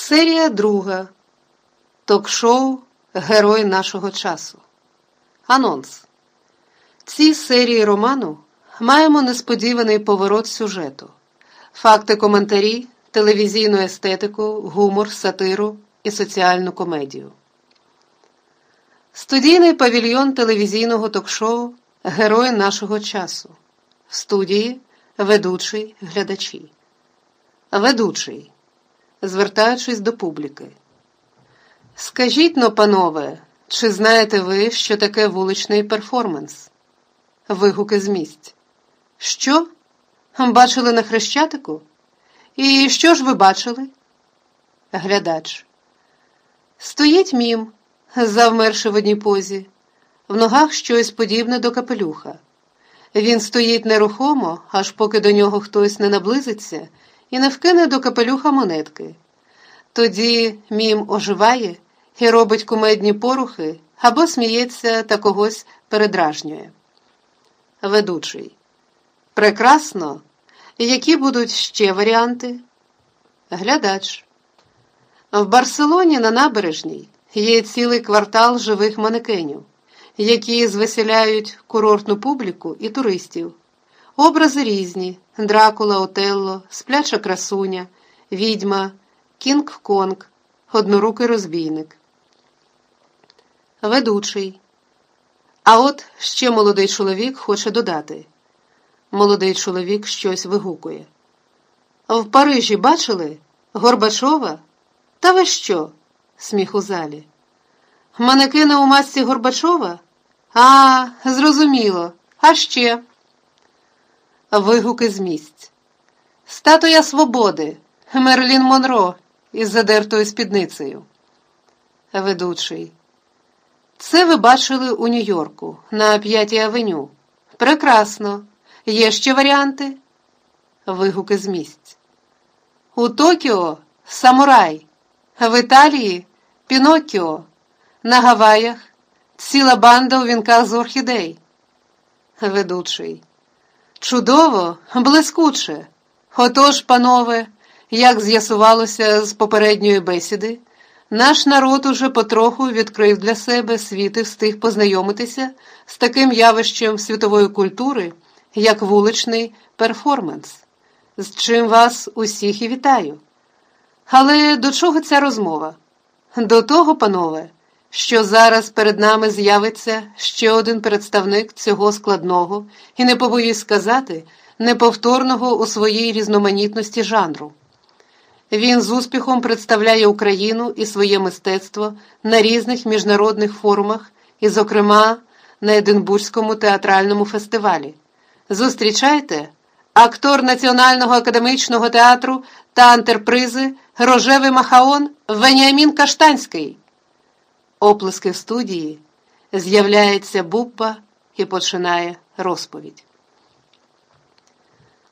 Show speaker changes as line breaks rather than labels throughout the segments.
Серія друга. Ток-шоу Герой нашого часу. Анонс. Цій серії роману маємо несподіваний поворот сюжету, факти коментарі, телевізійну естетику, гумор, сатиру і соціальну комедію. Студійний павільйон телевізійного ток-шоу Герой нашого часу. В студії ведучий глядачі. Ведучий звертаючись до публіки. Скажіть но, панове, чи знаєте ви, що таке вуличний перформанс? Вигуки з місць. Що? Бачили на хрещатику? І що ж ви бачили? Глядач. Стоїть мім, завмерши в одній позі, в ногах щось подібне до капелюха. Він стоїть нерухомо, аж поки до нього хтось не наблизиться і не вкине до капелюха монетки. Тоді мім оживає і робить кумедні порухи або сміється та когось передражнює. Ведучий. Прекрасно. Які будуть ще варіанти? Глядач. В Барселоні на набережній є цілий квартал живих манекенів, які звеселяють курортну публіку і туристів. Образи різні: Дракула, Отелло, Спляча красуня, Відьма, Кінг-Конг, Однорукий розбійник. Ведучий. А от ще молодий чоловік хоче додати. Молодий чоловік щось вигукує. В Парижі бачили? Горбачова? Та ви що? Сміх у залі. Манекена у масці Горбачова? А, зрозуміло. А ще. Вигуки з місць. Статуя свободи, Мерлін Монро із задертою спідницею. Ведучий. Це ви бачили у Нью-Йорку на П'ятій авеню. Прекрасно. Є ще варіанти? Вигуки з місць. У Токіо самурай, в Італії Піноккіо, на Гаваях ціла банда у вінках з орхідей. Ведучий. Чудово, блискуче. Отож, панове, як з'ясувалося з попередньої бесіди, наш народ уже потроху відкрив для себе світ і встиг познайомитися з таким явищем світової культури, як вуличний перформанс, з чим вас усіх і вітаю. Але до чого ця розмова? До того, панове, що зараз перед нами з'явиться ще один представник цього складного і не побоюсь сказати, неповторного у своїй різноманітності жанру. Він з успіхом представляє Україну і своє мистецтво на різних міжнародних форумах, і, зокрема, на Единбурзькому театральному фестивалі. Зустрічайте актор Національного академічного театру та антерпризи Рожевий Махаон Веніамін Каштанський. Оплески в студії з'являється Бубба і починає розповідь.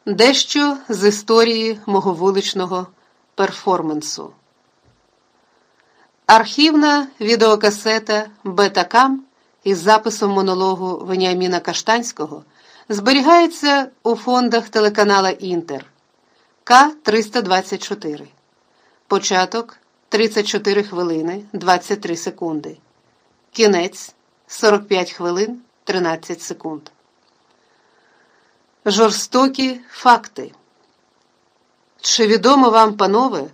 Дещо з історії мого вуличного перформансу. Архівна відеокасета Бетакам із записом монологу Веніаміна Каштанського зберігається у фондах телеканала Інтер К324. Початок 34 хвилини 23 секунди. Кінець 45 хвилин 13 секунд. Жорстокі факти. Чи відомо вам, панове,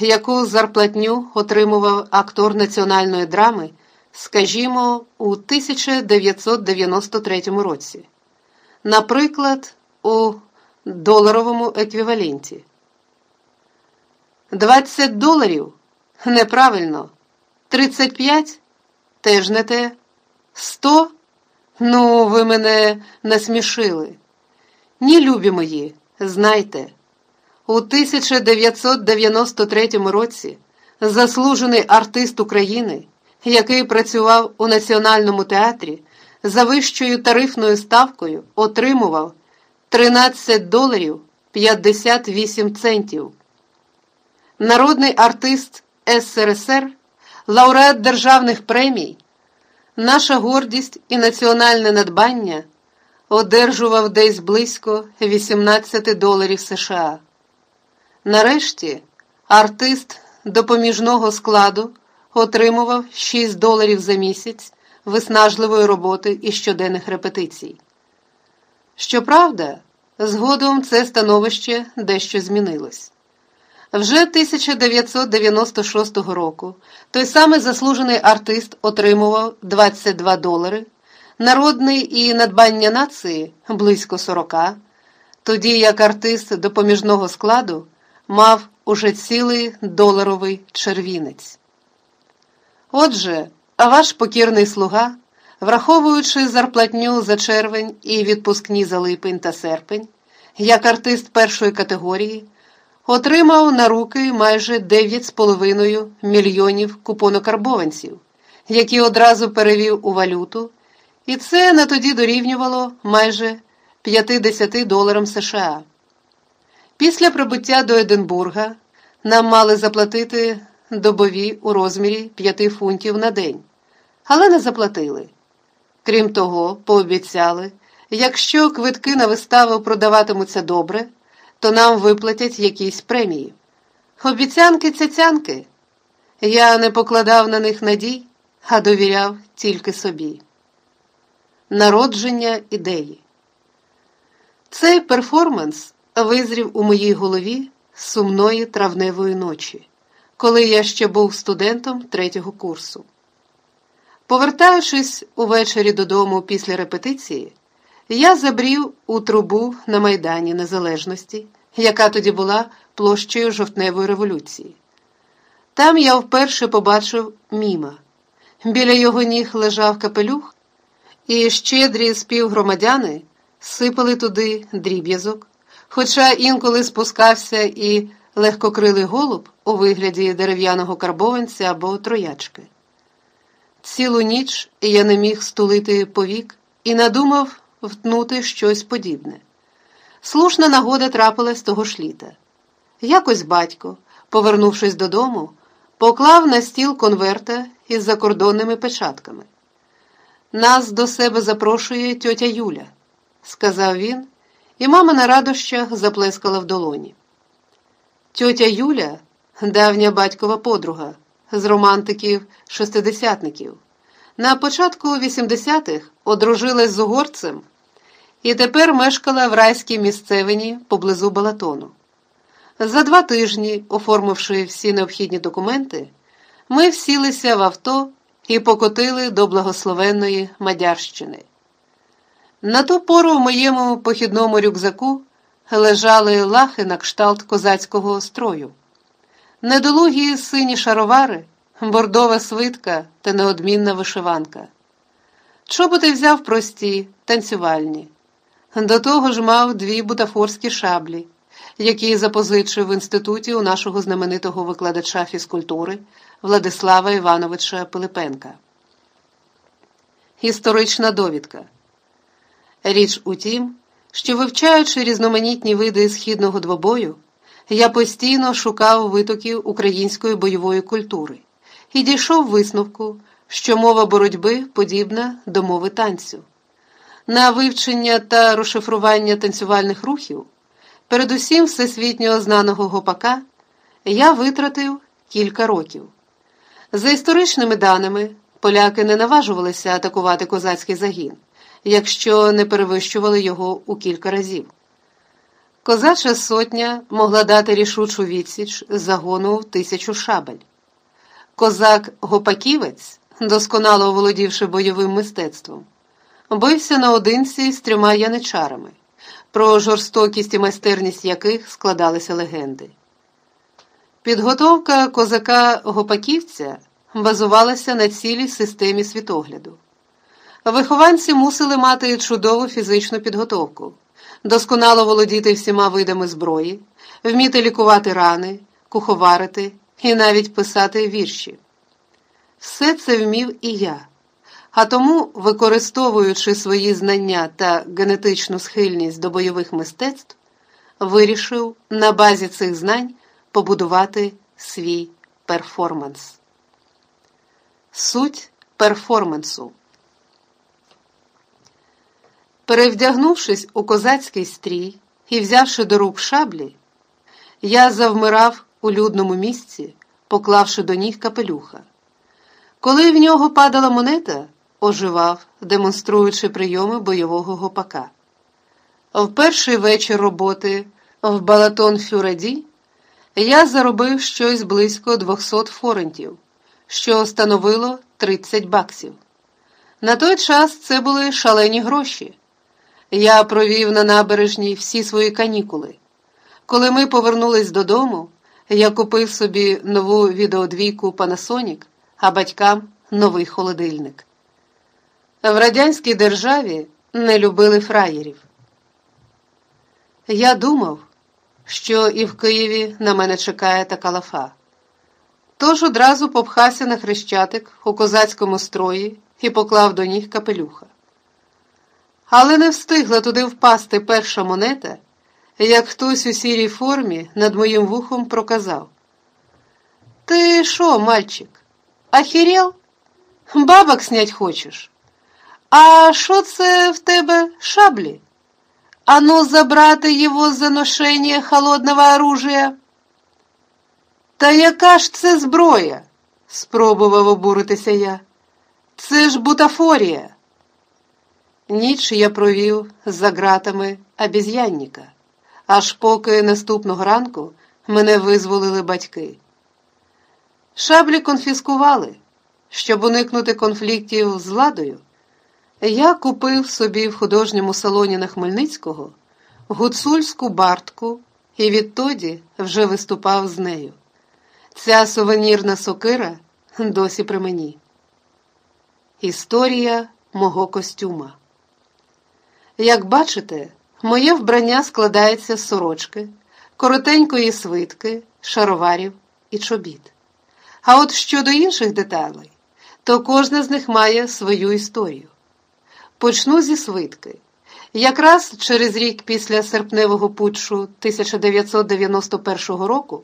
яку зарплатню отримував актор національної драми, скажімо, у 1993 році? Наприклад, у доларовому еквіваленті? 20 доларів? Неправильно. 35? Теж не те. 100? Ну, ви мене насмішили. Ні, любі мої, знайте, у 1993 році заслужений артист України, який працював у Національному театрі, за вищою тарифною ставкою отримував 13 доларів 58 центів. Народний артист СРСР, лауреат державних премій, наша гордість і національне надбання одержував десь близько 18 доларів США. Нарешті артист допоміжного складу отримував 6 доларів за місяць виснажливої роботи і щоденних репетицій. Щоправда, згодом це становище дещо змінилось. Вже 1996 року. Той самий заслужений артист отримував 22 долари, народний і надбання нації близько 40, тоді як артист допоміжного складу мав уже цілий доларовий червінець. Отже, ваш покірний слуга, враховуючи зарплатню за червень і відпускні за липень та серпень, як артист першої категорії, отримав на руки майже 9,5 мільйонів купонокарбованців, які одразу перевів у валюту, і це на тоді дорівнювало майже 50 доларам США. Після прибуття до Единбурга нам мали заплатити добові у розмірі 5 фунтів на день, але не заплатили. Крім того, пообіцяли, якщо квитки на виставу продаватимуться добре, то нам виплатять якісь премії. Обіцянки цяцянки. Я не покладав на них надій, а довіряв тільки собі. Народження ідеї. Цей перформанс визрів у моїй голові сумної травневої ночі, коли я ще був студентом третього курсу. Повертаючись увечері додому після репетиції, я забрів у трубу на Майдані Незалежності, яка тоді була площею жовтневої революції. Там я вперше побачив міма. Біля його ніг лежав капелюх, і щедрі співгромадяни сипали туди дріб'язок, хоча інколи спускався і легкокрилий голуб у вигляді дерев'яного карбованця або троячки. Цілу ніч я не міг стулити повік і надумав втнути щось подібне. Слушна нагода трапилась того ж літа. Якось батько, повернувшись додому, поклав на стіл конверта із закордонними печатками. Нас до себе запрошує тьотя Юля, сказав він, і мама на радощах заплескала в долоні. Тьотя Юля, давня батькова подруга з романтиків шестидесятників, на початку 80-х одружилась з угорцем і тепер мешкала в райській місцевині поблизу Балатону. За два тижні, оформивши всі необхідні документи, ми всілися в авто і покотили до благословенної Мадярщини. На ту пору в моєму похідному рюкзаку лежали лахи на кшталт козацького строю, недолугі сині шаровари, бордова свитка та неодмінна вишиванка. Чоботи взяв прості, танцювальні. До того ж мав дві бутафорські шаблі, які запозичив в інституті у нашого знаменитого викладача фізкультури Владислава Івановича Пилипенка. Історична довідка. Річ у тім, що, вивчаючи різноманітні види східного двобою, я постійно шукав витоків української бойової культури і дійшов висновку, що мова боротьби подібна до мови танцю. На вивчення та розшифрування танцювальних рухів, передусім всесвітньо знаного гопака, я витратив кілька років. За історичними даними, поляки не наважувалися атакувати козацький загін, якщо не перевищували його у кілька разів. Козача сотня могла дати рішучу відсіч загону в тисячу шабель. Козак Гопаківець, досконало оволодівши бойовим мистецтвом, бився наодинці з трьома яничарами, про жорстокість і майстерність яких складалися легенди. Підготовка козака Гопаківця базувалася на цілій системі світогляду. Вихованці мусили мати чудову фізичну підготовку, досконало володіти всіма видами зброї, вміти лікувати рани, куховарити і навіть писати вірші. Все це вмів і я. А тому, використовуючи свої знання та генетичну схильність до бойових мистецтв, вирішив на базі цих знань побудувати свій перформанс. Суть перформансу. Перевдягнувшись у козацький стрій і взявши до рук шаблі, я завмирав у людному місці поклавши до ніг капелюха. Коли в нього падала монета, оживав, демонструючи прийоми бойового гопака. В перший вечір роботи в Балатон Фюреді я заробив щось близько 200 форентів, що становило 30 баксів. На той час це були шалені гроші. Я провів на набережній всі свої канікули. Коли ми повернулись додому, я купив собі нову відеодвійку Panasonic, а батькам новий холодильник. В радянській державі не любили фраєрів. Я думав, що і в Києві на мене чекає така лафа. Тож одразу попхався на хрещатик у козацькому строї і поклав до ніг капелюха. Але не встигла туди впасти перша монета, як хтось у сірій формі над моїм вухом проказав. Ти що, мальчик, охерел? Бабок снять хочеш? А що це в тебе шаблі? А ну забрати його за ношення холодного оружия. Та яка ж це зброя? спробував обуритися я. Це ж бутафорія. Ніч я провів за ґратами обіз'янника, аж поки наступного ранку мене визволили батьки. Шаблі конфіскували, щоб уникнути конфліктів з владою. Я купив собі в художньому салоні на Хмельницького гуцульську бартку і відтоді вже виступав з нею. Ця сувенірна сокира досі при мені. Історія мого костюма. Як бачите, моє вбрання складається з сорочки, коротенької свитки, шароварів і чобіт. А от щодо інших деталей, то кожна з них має свою історію. Почну зі свитки. Якраз через рік після серпневого путчу 1991 року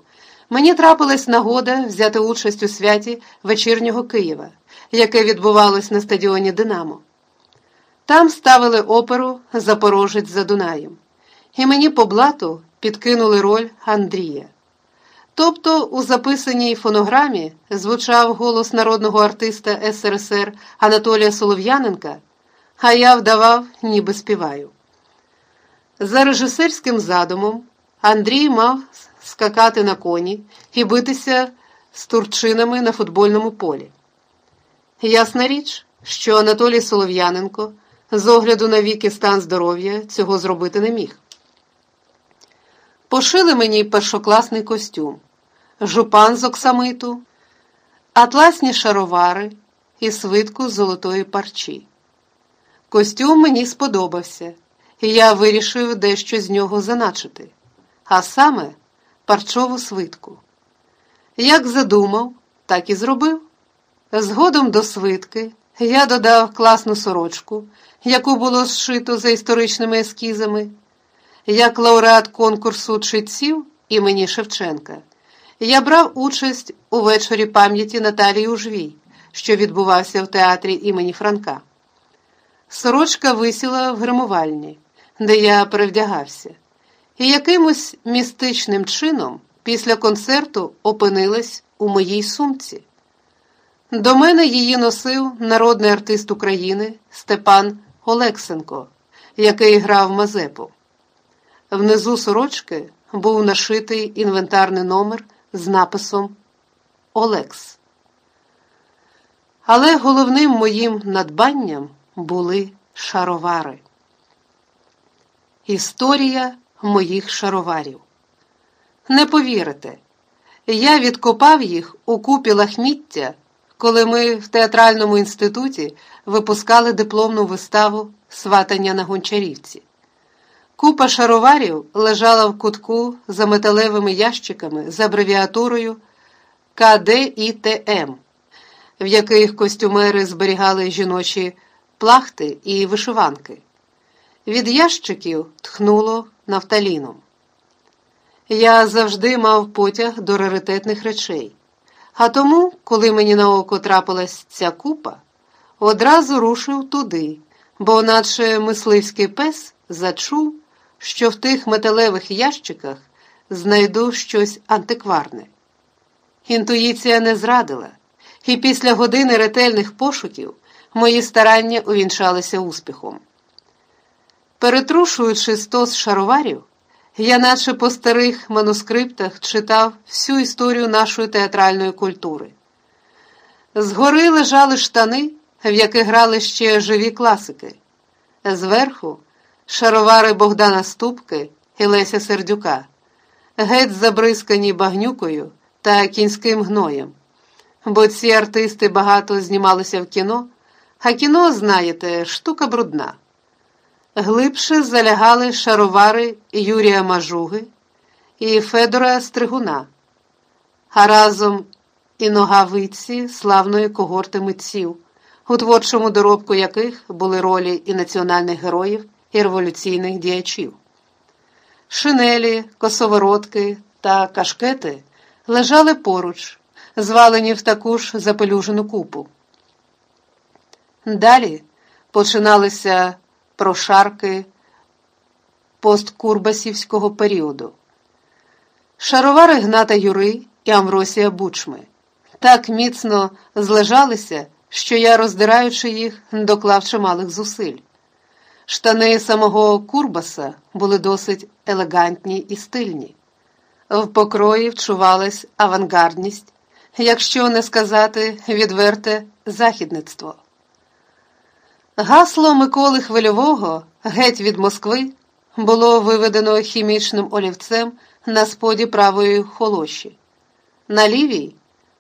мені трапилась нагода взяти участь у святі вечірнього Києва, яке відбувалось на стадіоні Динамо. Там ставили оперу Запорожець за Дунаєм, і мені по блату підкинули роль Андрія. Тобто у записаній фонограмі звучав голос народного артиста СРСР Анатолія Солов'яненка а я вдавав, ніби співаю. За режисерським задумом Андрій мав скакати на коні і битися з турчинами на футбольному полі. Ясна річ, що Анатолій Солов'яненко з огляду на віки стан здоров'я цього зробити не міг. Пошили мені першокласний костюм, жупан з оксамиту, атласні шаровари і свитку з золотої парчі. Костюм мені сподобався, і я вирішив дещо з нього заначити, а саме парчову свитку. Як задумав, так і зробив. Згодом до свитки я додав класну сорочку, яку було зшито за історичними ескізами, як лауреат конкурсу читців імені Шевченка. Я брав участь у вечорі пам'яті Наталії Ужвій, що відбувався в театрі імені Франка. Сорочка висіла в гримувальні, де я перевдягався, і якимось містичним чином після концерту опинилась у моїй сумці. До мене її носив народний артист України Степан Олексенко, який грав Мазепу. Внизу сорочки був нашитий інвентарний номер з написом Олекс. Але головним моїм надбанням були шаровари. Історія моїх шароварів. Не повірите, я відкопав їх у купі лахміття, коли ми в театральному інституті випускали дипломну виставу Сватання на гончарівці. Купа шароварів лежала в кутку за металевими ящиками з абревіатурою КДІТМ, в яких костюмери зберігали жіночі плахти і вишиванки. Від ящиків тхнуло нафталіном. Я завжди мав потяг до раритетних речей, а тому, коли мені на око трапилась ця купа, одразу рушив туди, бо, наче мисливський пес, зачув, що в тих металевих ящиках знайду щось антикварне. інтуїція не зрадила, і після години ретельних пошуків мої старання увінчалися успіхом. Перетрушуючи стос шароварів, я, наче по старих манускриптах, читав всю історію нашої театральної культури. Згори лежали штани, в яких грали ще живі класики, зверху шаровари Богдана Ступки і Леся Сердюка, геть забризкані багнюкою та кінським гноєм. Бо ці артисти багато знімалися в кіно, а кіно, знаєте, штука брудна. Глибше залягали шаровари Юрія Мажуги і Федора Стригуна, а разом і ногавиці славної когорти митців, у творчому доробку яких були ролі і національних героїв, і революційних діячів. Шинелі, косоворотки та кашкети лежали поруч, звалені в таку ж запелюжену купу. Далі починалися прошарки посткурбасівського періоду. Шаровари Гната Юри і Амвросія Бучми так міцно злежалися, що я, роздираючи їх, доклав чималих зусиль. Штани самого Курбаса були досить елегантні і стильні. В покрої вчувалась авангардність, якщо не сказати відверте західництво. Гасло Миколи Хвильового геть від Москви було виведено хімічним олівцем на споді правої холоші. На лівій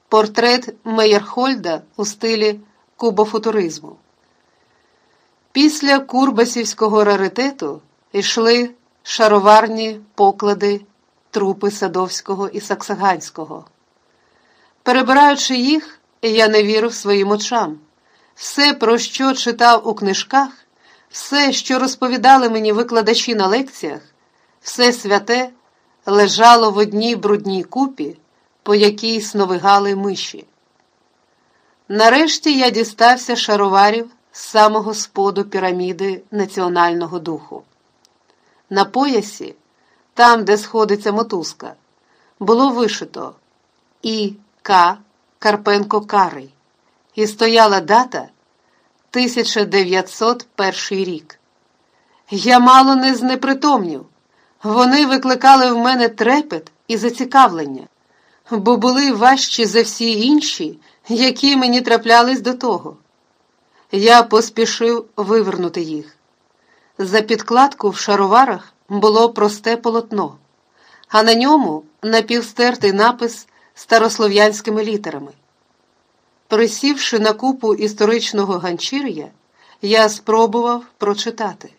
портрет Мейерхольда у стилі кубофутуризму. Після Курбасівського раритету йшли шароварні поклади трупи Садовського і Саксаганського. Перебираючи їх, я не вірив своїм очам. Все, про що читав у книжках, все, що розповідали мені викладачі на лекціях, все святе лежало в одній брудній купі, по якій сновигали миші. Нарешті я дістався шароварів з самого споду піраміди національного духу. На поясі, там, де сходиться мотузка, було вишито І. К. Карпенко Карий і стояла дата 1901 рік. Я мало не знепритомнів. Вони викликали в мене трепет і зацікавлення, бо були важчі за всі інші, які мені траплялись до того. Я поспішив вивернути їх. За підкладку в шароварах було просте полотно, а на ньому напівстертий напис старослов'янськими літерами. Присівши на купу історичного ганчір'я, я спробував прочитати.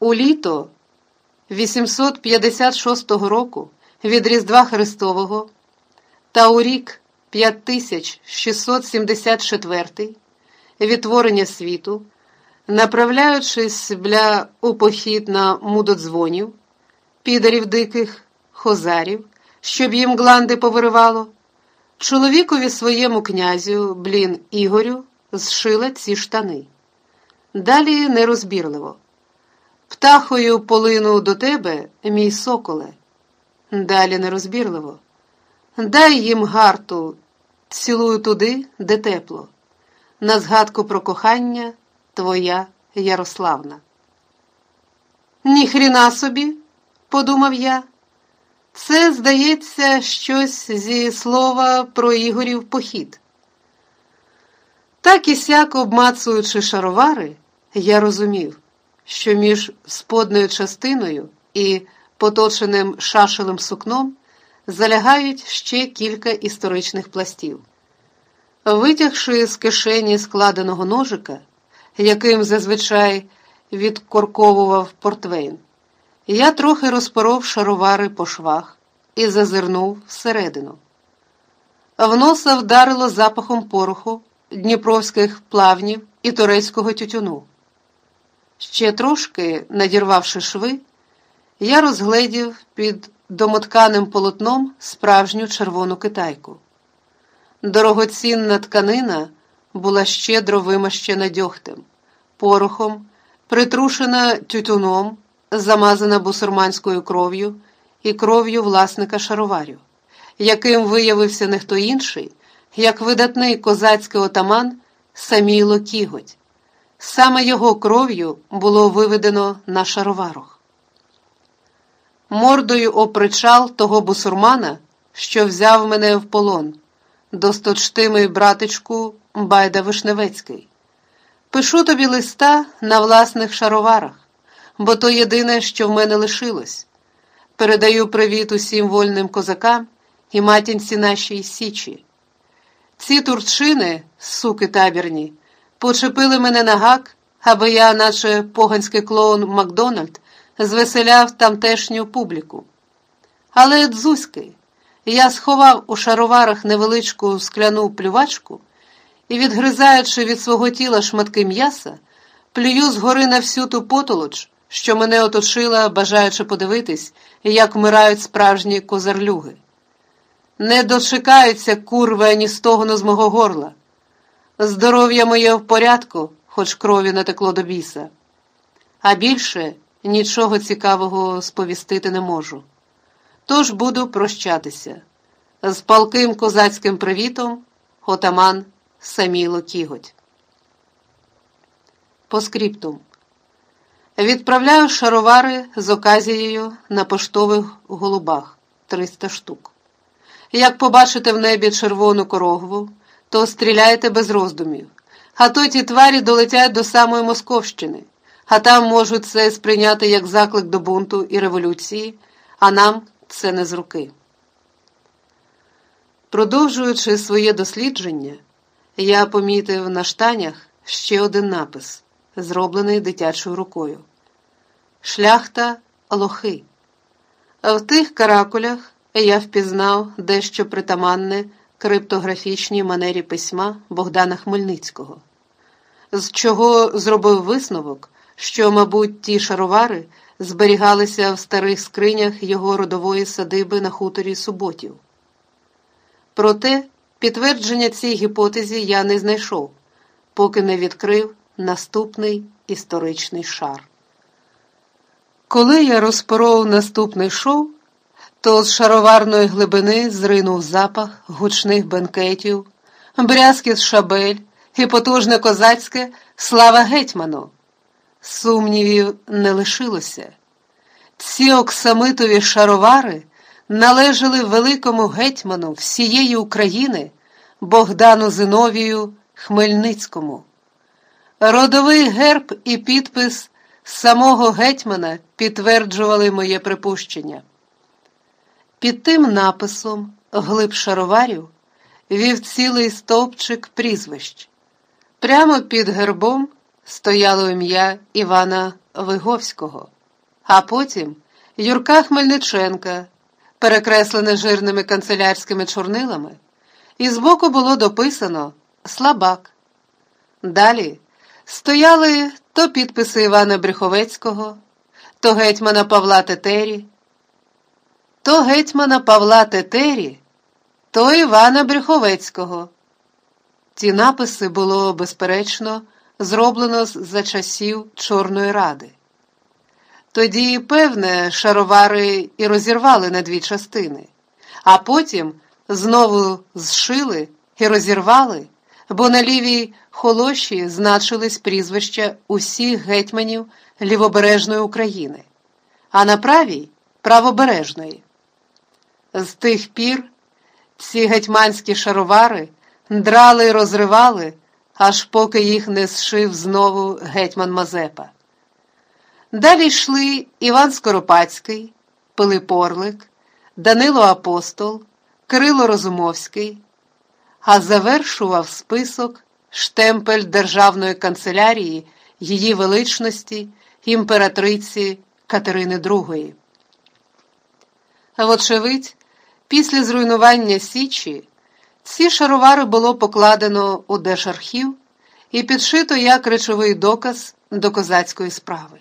У літо 856 року від Різдва Христового та у рік 5674 відтворення світу, направляючись бля у похід на мудодзвонів, підарів диких, хозарів, щоб їм гланди повиривало. Чоловікові своєму князю, блін Ігорю, зшила ці штани. Далі нерозбірливо. Птахою полину до тебе, мій соколе. Далі нерозбірливо. Дай їм гарту, цілую туди, де тепло. На згадку про кохання твоя Ярославна. Ніхріна собі, подумав я. Це, здається, щось зі слова про Ігорів похід. Так і сяк, обмацуючи шаровари, я розумів, що між сподною частиною і поточеним шашелем сукном залягають ще кілька історичних пластів. Витягши з кишені складеного ножика, яким зазвичай відкорковував портвейн, я трохи розпоров шаровари по швах і зазирнув всередину. В носа вдарило запахом пороху, дніпровських плавнів і турецького тютюну. Ще трошки, надірвавши шви, я розгледів під домотканим полотном справжню червону китайку. Дорогоцінна тканина була щедро вимащена дьогтем, порохом, притрушена тютюном замазана бусурманською кров'ю і кров'ю власника шароварів, яким виявився не хто інший, як видатний козацький отаман Саміло Кіготь. Саме його кров'ю було виведено на шароварах. Мордою опричал того бусурмана, що взяв мене в полон, досточтимий братичку Байда Вишневецький. Пишу тобі листа на власних шароварах, бо то єдине, що в мене лишилось. Передаю привіт усім вольним козакам і матінці нашій Січі. Ці турчини, суки табірні, почепили мене на гак, аби я, наче поганський клоун Макдональд, звеселяв тамтешню публіку. Але дзузьки, я сховав у шароварах невеличку скляну плювачку і, відгризаючи від свого тіла шматки м'яса, плюю згори на всю ту потолоч, що мене оточила, бажаючи подивитись, як вмирають справжні козарлюги. Не дочекаються курви ані стогону з мого горла. Здоров'я моє в порядку, хоч крові натекло до біса, а більше нічого цікавого сповістити не можу. Тож буду прощатися з палким козацьким привітом, отаман Саміло Кіготь. По скриптум. Відправляю шаровари з оказією на поштових голубах 300 штук. Як побачите в небі червону корогву, то стріляйте без роздумів, а то ті тварі долетять до самої Московщини, а там можуть це сприйняти як заклик до бунту і революції, а нам це не з руки. Продовжуючи своє дослідження, я помітив на штанях ще один напис, зроблений дитячою рукою. Шляхта лохи. В тих каракулях я впізнав дещо притаманне криптографічній манері письма Богдана Хмельницького, з чого зробив висновок, що, мабуть, ті шаровари зберігалися в старих скринях його родової садиби на хуторі Суботів. Проте підтвердження цій гіпотезі я не знайшов, поки не відкрив наступний історичний шар. Коли я розпоров наступний шов, то з шароварної глибини зринув запах гучних бенкетів, брязкіт шабель і потужне козацьке слава гетьману. Сумнівів не лишилося. Ці оксамитові шаровари належали великому гетьману всієї України Богдану Зиновію Хмельницькому. Родовий герб і підпис самого гетьмана підтверджували моє припущення. Під тим написом глиб шароварів вів цілий стовпчик прізвищ. Прямо під гербом стояло ім'я Івана Виговського, а потім Юрка Хмельниченка, перекреслене жирними канцелярськими чорнилами, і збоку було дописано Слабак. Далі стояли то підписи Івана Бреховецького, то гетьмана Павла Тетері то гетьмана Павла Тетері, то Івана Брюховецького. Ті написи було, безперечно, зроблено за часів Чорної Ради. Тоді, певне, шаровари і розірвали на дві частини, а потім знову зшили і розірвали, бо на лівій холоші значились прізвища усіх гетьманів лівобережної України, а на правій правобережної. З тих пір ці гетьманські шаровари драли й розривали, аж поки їх не зшив знову гетьман Мазепа. Далі йшли Іван Скоропадський, Пилип Орлик, Данило Апостол, Кирило Розумовський, а завершував список штемпель Державної канцелярії її величності імператриці Катерини II. Вочевидь, Після зруйнування Січі ці шаровари було покладено у Держархів і підшито як речовий доказ до козацької справи.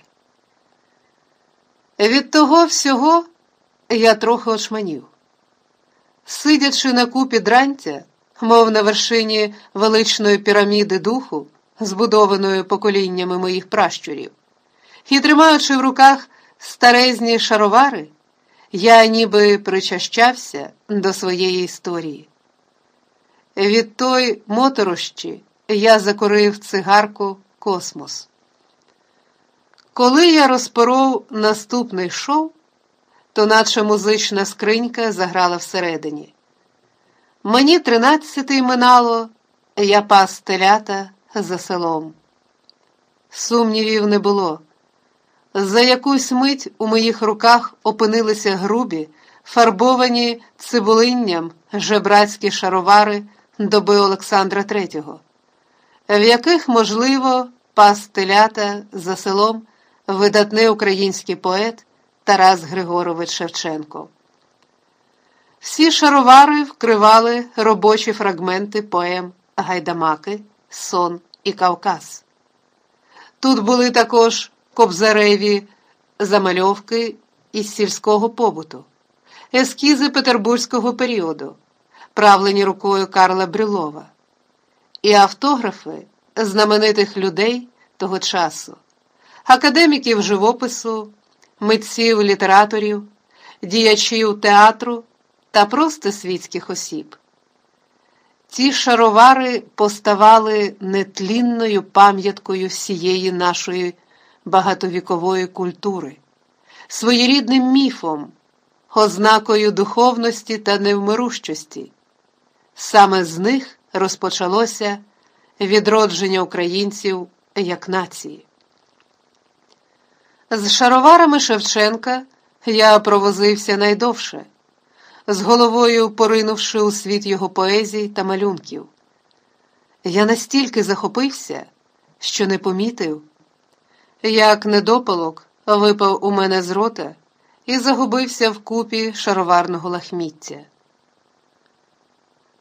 Від того всього я трохи очманів. Сидячи на купі дрантя, мов на вершині величної піраміди духу, збудованої поколіннями моїх пращурів, і тримаючи в руках старезні шаровари. я ніби причащався до своєї історії. Від той моторощі я закурив цигарку космос. Коли я розпоров наступний шоу, то наче музична скринька заграла всередині. Мені тринадцятий минало, я пас телята за селом. Сумнівів не було. За якусь мить у моїх руках опинилися грубі, фарбовані цибулинням жебрацькі шаровари доби Олександра III, в яких, можливо, пас телята за селом видатний український поет Тарас Григорович Шевченко. Всі шаровари вкривали робочі фрагменти поем Гайдамаки, Сон і Кавказ. Тут були також кобзареві замальовки із сільського побуту, ескізи петербурзького періоду, правлені рукою Карла Брюлова, і автографи знаменитих людей того часу, академіків живопису, митців літераторів, діячів театру та просто світських осіб. Ці шаровари поставали нетлінною пам'яткою всієї нашої багатовікової культури, своєрідним міфом, ознакою духовності та невмирущості. Саме з них розпочалося відродження українців як нації. З шароварами Шевченка я провозився найдовше, з головою поринувши у світ його поезій та малюнків. Я настільки захопився, що не помітив, як недопалок випав у мене з рота і загубився в купі шароварного лахміття.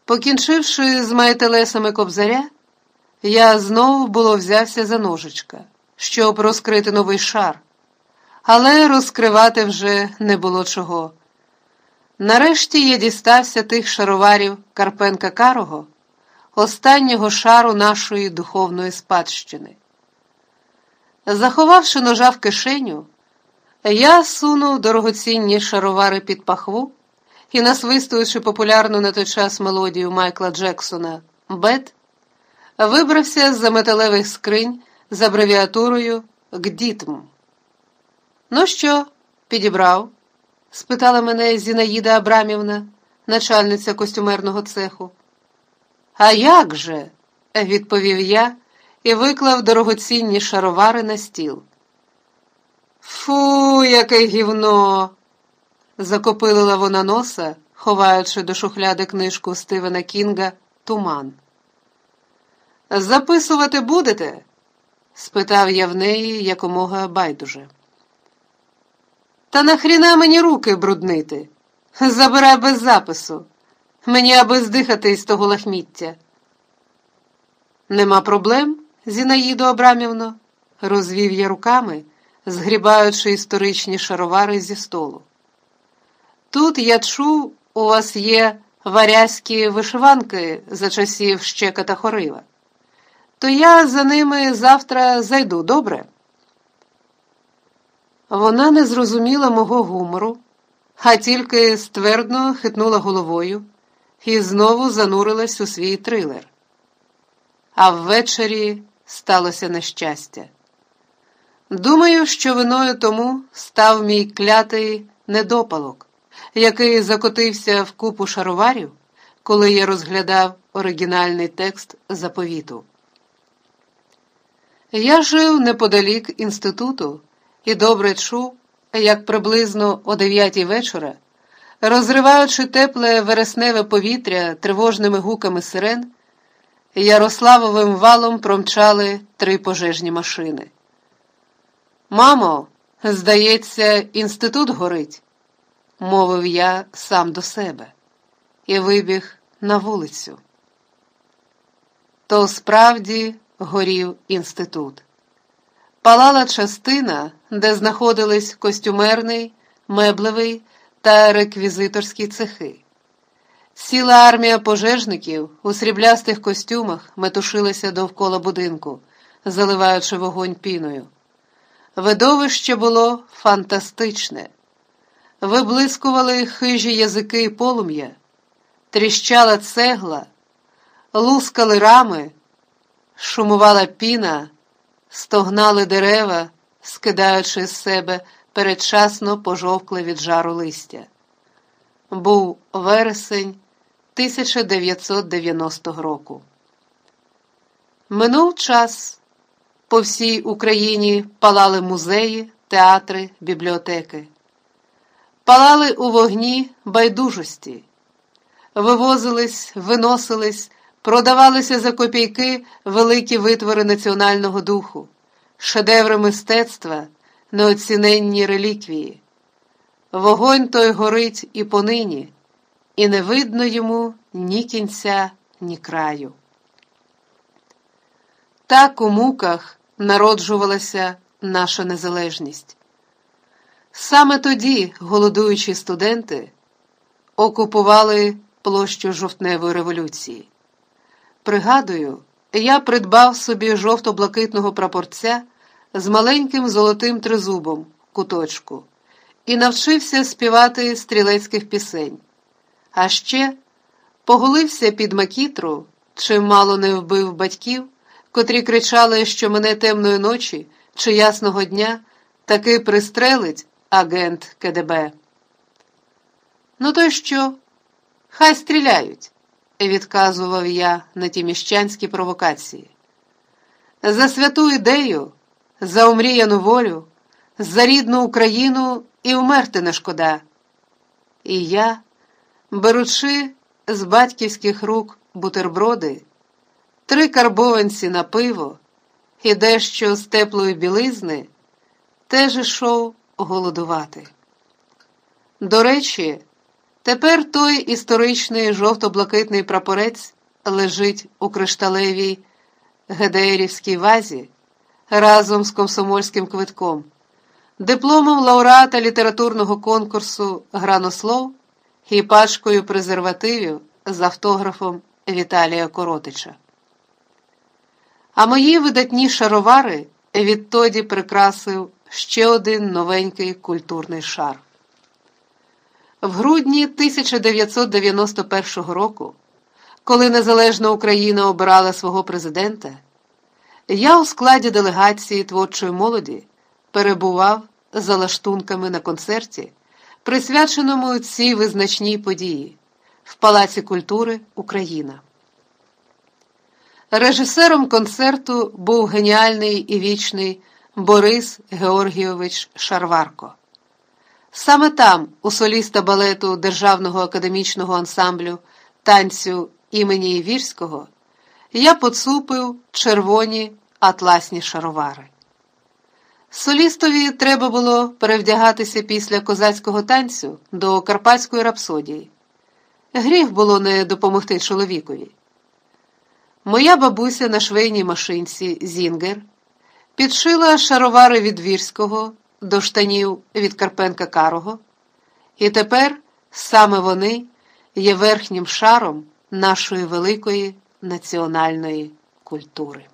Покінчивши з маєтелесами кобзаря, я знову було взявся за ножичка, щоб розкрити новий шар, але розкривати вже не було чого. Нарешті я дістався тих шароварів Карпенка Карого, останнього шару нашої духовної спадщини. Заховавши ножа в кишеню, я сунув дорогоцінні шаровари під пахву і, насвистуючи популярну на той час мелодію Майкла Джексона Бет, вибрався з за металевих скринь з абревіатурою «ГДІТМ». Ну що, підібрав? Спитала мене Зінаїда Абрамівна, начальниця костюмерного цеху. А як же? відповів я і виклав дорогоцінні шаровари на стіл. Фу, яке гівно! закопилила вона носа, ховаючи до шухляди книжку Стивена Кінга Туман. Записувати будете? спитав я в неї якомога байдуже. Та нахріна мені руки бруднити? Забирай без запису. Мені аби здихати із того лахміття. Нема проблем, Зінаїдо Абрамівно, розвів я руками, згрібаючи історичні шаровари зі столу. Тут я чув, у вас є варязькі вишиванки за часів Щека та. То я за ними завтра зайду, добре? Вона не зрозуміла мого гумору, а тільки ствердно хитнула головою і знову занурилась у свій трилер. А ввечері сталося нещастя. Думаю, що виною тому став мій клятий недопалок, який закотився в купу шароварів, коли я розглядав оригінальний текст заповіту. Я жив неподалік інституту і добре чув, як приблизно о дев'ятій вечора, розриваючи тепле вересневе повітря тривожними гуками сирен, Ярославовим валом промчали три пожежні машини. Мамо, здається, інститут горить, мовив я сам до себе і вибіг на вулицю. То справді горів інститут. Палала частина, де знаходились костюмерний, меблевий та реквізиторські цехи. Ціла армія пожежників у сріблястих костюмах метушилася довкола будинку, заливаючи вогонь піною. Видовище було фантастичне. виблискували хижі язики і полум'я, тріщала цегла, лускали рами, шумувала піна, стогнали дерева, скидаючи з себе передчасно пожовкле від жару листя. Був вересень 1990 року. Минув час. По всій Україні палали музеї, театри, бібліотеки, палали у вогні байдужості, вивозились, виносились, продавалися за копійки великі витвори національного духу, шедеври мистецтва, неоціненні реліквії. Вогонь той горить і понині, і не видно йому ні кінця, ні краю. Так у муках народжувалася наша незалежність. Саме тоді голодуючі студенти окупували площу жовтневої революції. Пригадую, я придбав собі жовто-блакитного прапорця з маленьким золотим тризубом куточку і навчився співати стрілецьких пісень. А ще поголився під макітру, чим мало не вбив батьків котрі кричали, що мене темної ночі чи ясного дня таки пристрелить агент КДБ. Ну, то що? Хай стріляють, відказував я на ті міщанські провокації. За святу ідею, за омріяну волю, за рідну Україну і вмерти не шкода. І я, беручи з батьківських рук бутерброди, три карбованці на пиво і дещо з теплої білизни, теж ішов голодувати. До речі, тепер той історичний жовто-блакитний прапорець лежить у кришталевій Гедеєрівській вазі разом з комсомольським квитком, дипломом лауреата літературного конкурсу Гранослов і пачкою презервативів з автографом Віталія Коротича. А мої видатні шаровари відтоді прикрасив ще один новенький культурний шар. В грудні 1991 року, коли Незалежна Україна обирала свого президента, я у складі делегації творчої молоді перебував за лаштунками на концерті, присвяченому цій визначній події в Палаці культури Україна. Режисером концерту був геніальний і вічний Борис Георгійович Шарварко. Саме там, у соліста балету Державного академічного ансамблю танцю імені Івірського, я поцупив червоні атласні шаровари. Солістові треба було перевдягатися після козацького танцю до Карпатської рапсодії. Гріх було не допомогти чоловікові. Моя бабуся на швейній машинці Зінгер підшила шаровари від Вірського до штанів від Карпенка Карого, і тепер саме вони є верхнім шаром нашої великої національної культури.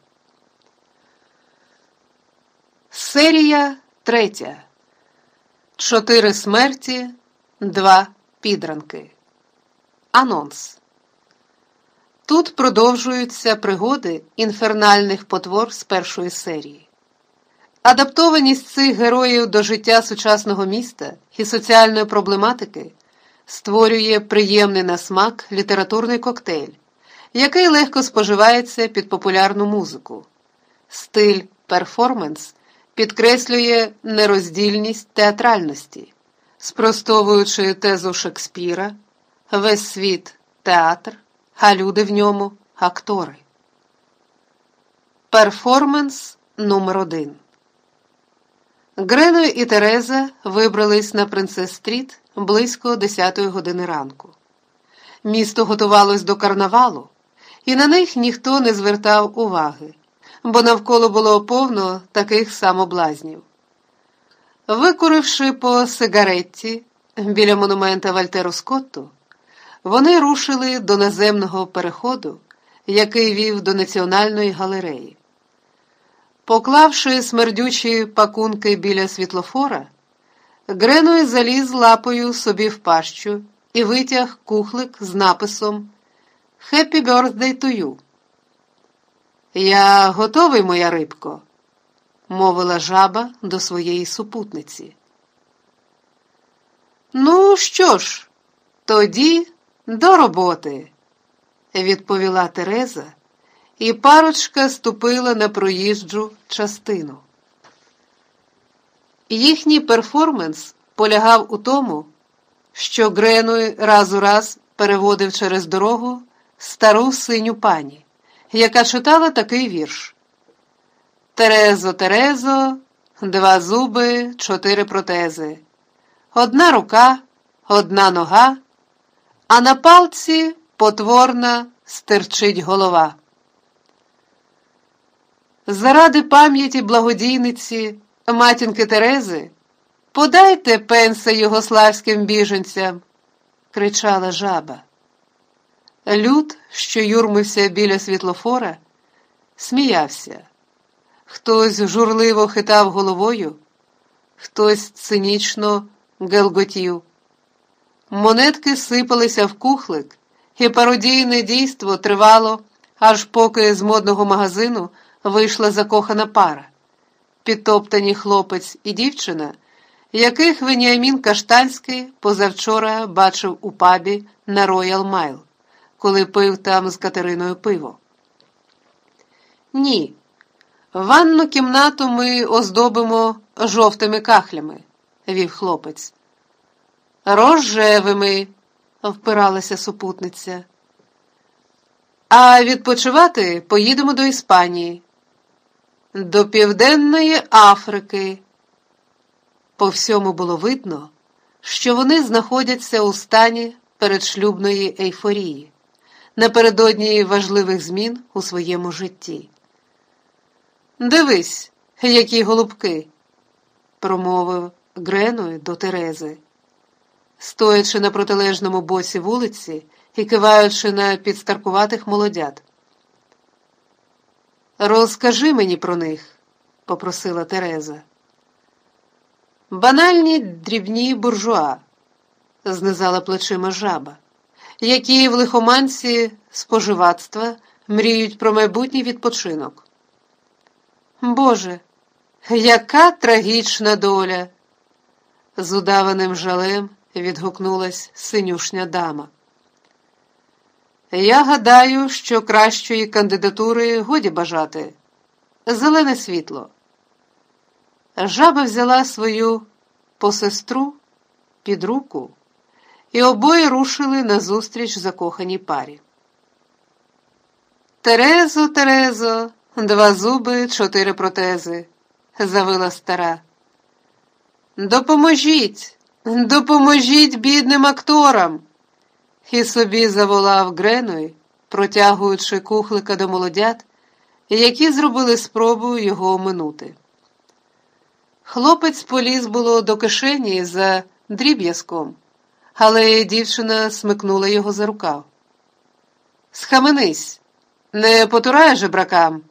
Серія третя. Чотири смерті, два підранки. Анонс. Тут продовжуються пригоди інфернальних потвор з першої серії. Адаптованість цих героїв до життя сучасного міста і соціальної проблематики створює приємний на смак літературний коктейль, який легко споживається під популярну музику. Стиль перформанс підкреслює нероздільність театральності, спростовуючи тезу Шекспіра, весь світ театр а люди в ньому актори. Перформанс номер один Грено і Тереза вибрались на Принцес Стріт близько 10 години ранку. Місто готувалось до карнавалу, і на них ніхто не звертав уваги, бо навколо було повно таких самоблазнів. Викуривши по сигаретті біля монумента Вальтеру Скотту, вони рушили до наземного переходу, який вів до національної галереї. Поклавши смердючі пакунки біля світлофора, Гренуй заліз лапою собі в пащу і витяг кухлик з написом «Happy birthday to you». Я готовий, моя рибко, мовила жаба до своєї супутниці. Ну, що ж, тоді до роботи, відповіла Тереза, і парочка ступила на проїжджу частину. Їхній перформанс полягав у тому, що Гренуй раз у раз переводив через дорогу стару синю пані, яка читала такий вірш. Терезо, Терезо, два зуби, чотири протези, одна рука, одна нога, а на палці потворна стерчить голова. Заради пам'яті благодійниці матінки Терези, подайте пенса югославським біженцям, кричала жаба. Люд, що юрмився біля світлофора, сміявся. Хтось журливо хитав головою, хтось цинічно гелготів. Монетки сипалися в кухлик, і пародійне дійство тривало, аж поки з модного магазину вийшла закохана пара, підтоптані хлопець і дівчина, яких Веніамін Каштанський позавчора бачив у пабі на Royal Mile, коли пив там з Катериною пиво. Ні. Ванну кімнату ми оздобимо жовтими кахлями, вів хлопець. Рожевими, впиралася супутниця. А відпочивати поїдемо до Іспанії, до Південної Африки. По всьому було видно, що вони знаходяться у стані передшлюбної ейфорії, напередодні важливих змін у своєму житті. Дивись, які голубки, промовив Греною до Терези. Стоячи на протилежному боці вулиці і киваючи на підстаркуватих молодят. Розкажи мені про них, попросила Тереза. Банальні дрібні буржуа, знизала плечима жаба, які в лихоманці споживацтва мріють про майбутній відпочинок. Боже, яка трагічна доля! З удаваним жалем відгукнулась синюшня дама. Я гадаю, що кращої кандидатури годі бажати. Зелене світло. Жаба взяла свою посестру під руку, і обоє рушили назустріч закоханій парі. Терезо, Терезо, два зуби, чотири протези, завила стара. Допоможіть, допоможіть бідним акторам. І собі заволав Греной, протягуючи кухлика до молодят, які зробили спробу його оминути. Хлопець поліз було до кишені за дріб'язком, але дівчина смикнула його за рукав. Схаменись, не потурай же бракам.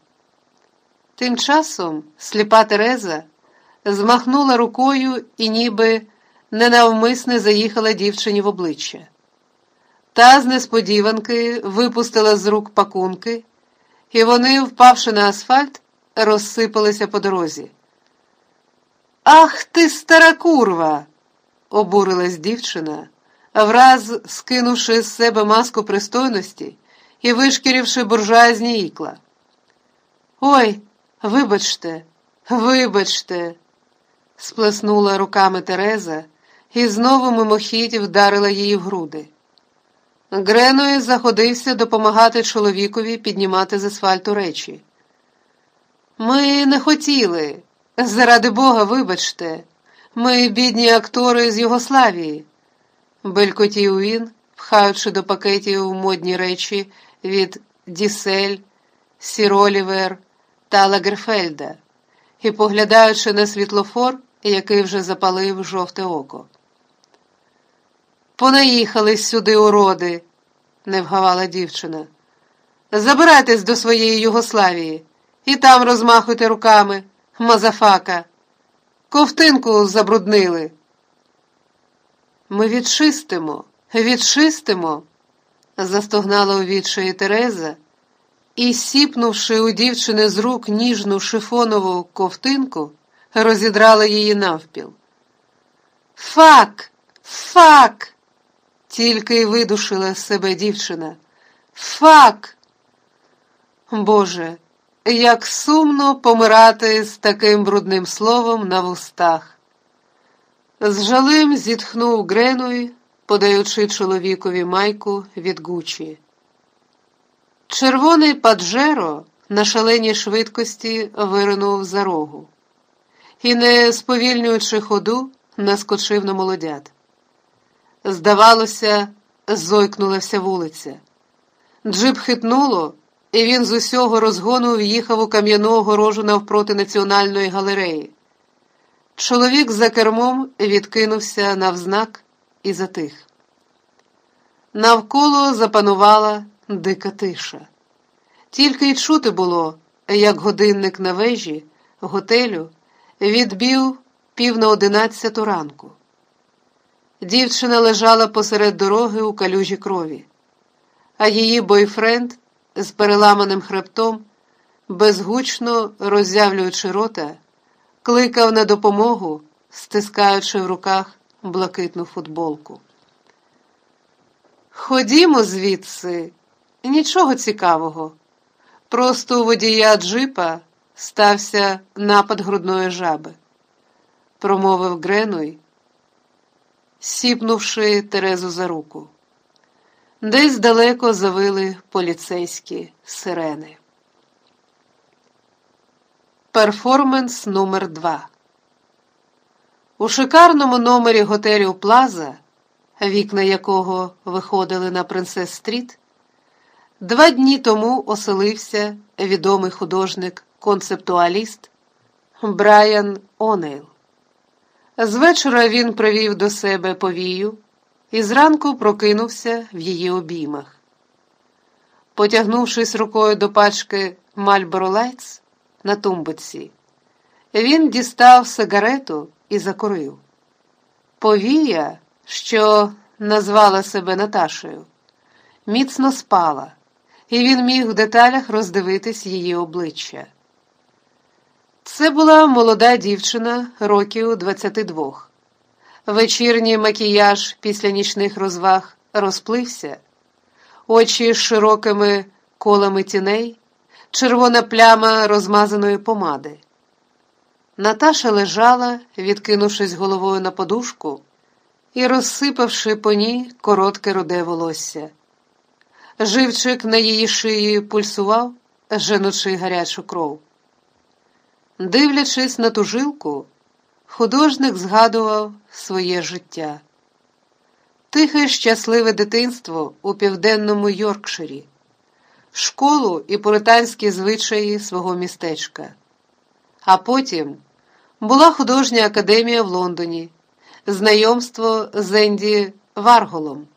Тим часом сліпа Тереза змахнула рукою і ніби ненавмисне заїхала дівчині в обличчя. Та з несподіванки випустила з рук пакунки, і вони, впавши на асфальт, розсипалися по дорозі. Ах ти, стара курва! обурилась дівчина, враз скинувши з себе маску пристойності і вишкіривши буржуазні ікла. Ой, вибачте, вибачте, сплеснула руками Тереза і знову мимохідь вдарила її в груди. Греною заходився допомагати чоловікові піднімати з асфальту речі. Ми не хотіли. Заради Бога, вибачте, ми бідні актори з Югославії, белькотів він, пхаючи до пакетів модні речі від Дісель, Сіролівер та Лагерфельда і поглядаючи на світлофор, який вже запалив жовте око. Понаїхались сюди уроди, не вгавала дівчина. Забирайтесь до своєї Югославії і там розмахуйте руками, мазафака. Ковтинку забруднили. Ми відчистимо, відчистимо, застогнала у відчаї Тереза і, сіпнувши у дівчини з рук ніжну шифонову кофтинку, розідрала її навпіл. Fuck, fuck, тільки й видушила з себе дівчина. Fuck. Боже, як сумно помирати з таким брудним словом на вустах. З жалем зітхнув Гренуй, подаючи чоловікові майку від Gucci. Червоний паджеро на шаленій швидкості виринув за рогу і, не сповільнюючи ходу, наскочив на молодят. Здавалося, зойкнула вся вулиця. Джип хитнуло, і він з усього розгону в'їхав у кам'яну огорожу навпроти національної галереї. Чоловік за кермом відкинувся навзнак і затих. Навколо запанувала дика тиша. Тільки й чути було, як годинник на вежі готелю відбів пів на одинадцяту ранку. Дівчина лежала посеред дороги у калюжі крові, а її бойфренд з переламаним хребтом, безгучно роззявлюючи рота, кликав на допомогу, стискаючи в руках блакитну футболку. Ходімо звідси, нічого цікавого. Просто у водія джипа стався напад грудної жаби, промовив Гренуй, сіпнувши Терезу за руку. Десь далеко завили поліцейські сирени. Перформанс номер 2 У шикарному номері готелю Plaza, вікна якого виходили на Princes Street, два дні тому оселився відомий художник-концептуаліст Брайан Онейл. З вечора він привів до себе повію і зранку прокинувся в її обіймах. Потягнувшись рукою до пачки Marlboro Lights на тумбоці, він дістав сигарету і закурив. Повія, що назвала себе Наташею, міцно спала, і він міг в деталях роздивитись її обличчя. Це була молода дівчина років 22. Вечірній макіяж після нічних розваг розплився, очі з широкими колами тіней, червона пляма розмазаної помади. Наташа лежала, відкинувшись головою на подушку і розсипавши по ній коротке руде волосся. Живчик на її шиї пульсував, женучи гарячу кров. Дивлячись на ту жилку, художник згадував своє життя. Тихе щасливе дитинство у південному Йоркширі, школу і пуританські звичаї свого містечка. А потім була художня академія в Лондоні, знайомство з Енді Варголом,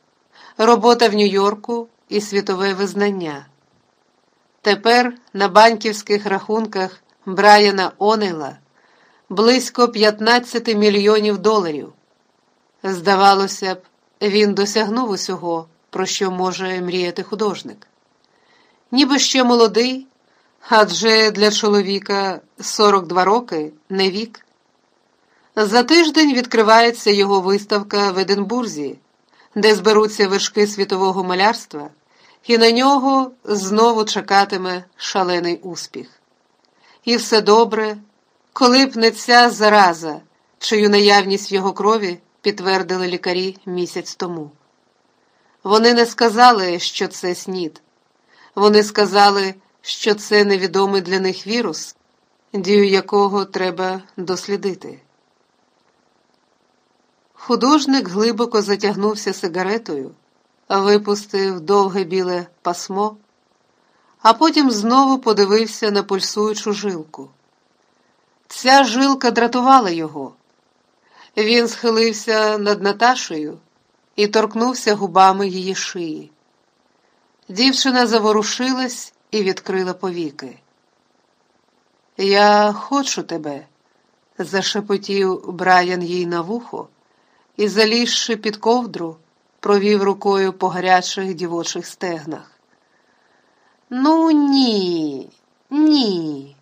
робота в Нью-Йорку і світове визнання. Тепер на банківських рахунках Брайана Онейла близько 15 мільйонів доларів. Здавалося б, він досягнув усього, про що може мріяти художник. Ніби ще молодий, адже для чоловіка 42 роки не вік. За тиждень відкривається його виставка в Единбурзі, де зберуться вершки світового малярства, і на нього знову чекатиме шалений успіх. І все добре, коли б не ця зараза, чию наявність в його крові підтвердили лікарі місяць тому. Вони не сказали, що це снід. Вони сказали, що це невідомий для них вірус, дію якого треба дослідити. Художник глибоко затягнувся сигаретою, випустив довге біле пасмо, а потім знову подивився на пульсуючу жилку. Ця жилка дратувала його. Він схилився над Наташею і торкнувся губами її шиї. Дівчина заворушилась і відкрила повіки. Я хочу тебе, зашепотів Брайан їй на вухо, і, залізши під ковдру, провів рукою по гарячих дівочих стегнах. Ну, ні, ні,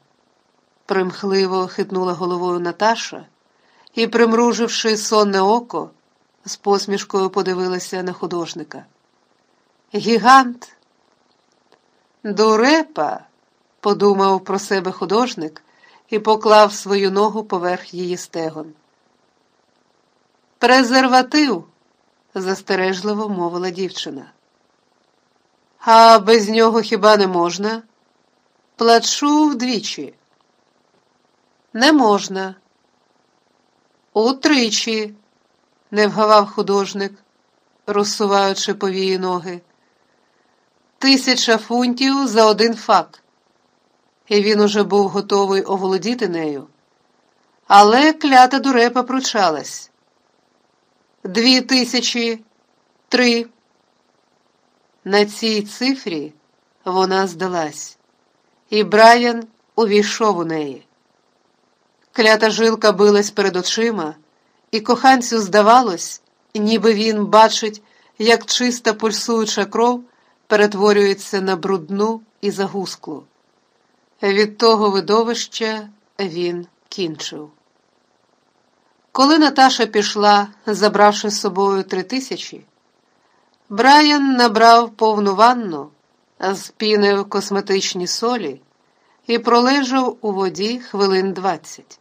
примхливо хитнула головою Наташа і, примруживши сонне око, з посмішкою подивилася на художника. Гігант. Дурепа, подумав про себе художник і поклав свою ногу поверх її стегон. Презерватив, застережливо мовила дівчина. А без нього хіба не можна? Плачу вдвічі. Не можна. Утричі, не вгавав художник, розсуваючи повії ноги. Тисяча фунтів за один факт. І він уже був готовий оволодіти нею. Але клята дурепа пручалась. Дві тисячі три. На цій цифрі вона здалась, і Брайан увійшов у неї. Клята жилка билась перед очима, і коханцю здавалось, ніби він бачить, як чиста пульсуюча кров перетворюється на брудну і загусклу. Від того видовища він кінчив. Коли Наташа пішла, забравши з собою три тисячі, Брайан набрав повну ванну, спінив косметичні солі і пролежав у воді хвилин двадцять.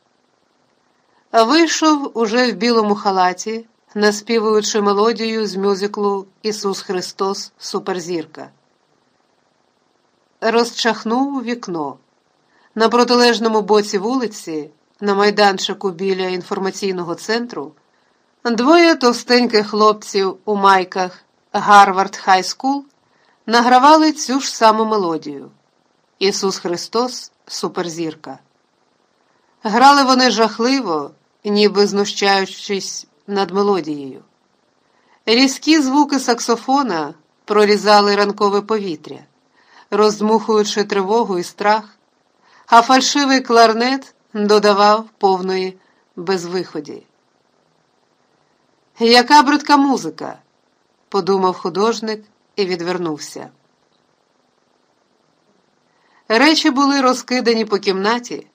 Вийшов уже в білому халаті, наспівуючи мелодію з мюзиклу Ісус Христос Суперзірка. Розчахнув вікно. На протилежному боці вулиці, на майданчику біля інформаційного центру, двоє товстеньких хлопців у майках Harvard High School награвали цю ж саму мелодію Ісус Христос Суперзірка. Грали вони жахливо, ніби знущаючись над мелодією. Різкі звуки саксофона прорізали ранкове повітря, роздмухуючи тривогу і страх, а фальшивий кларнет додавав повної безвиході. Яка бридка музика, подумав художник і відвернувся. Речі були розкидані по кімнаті,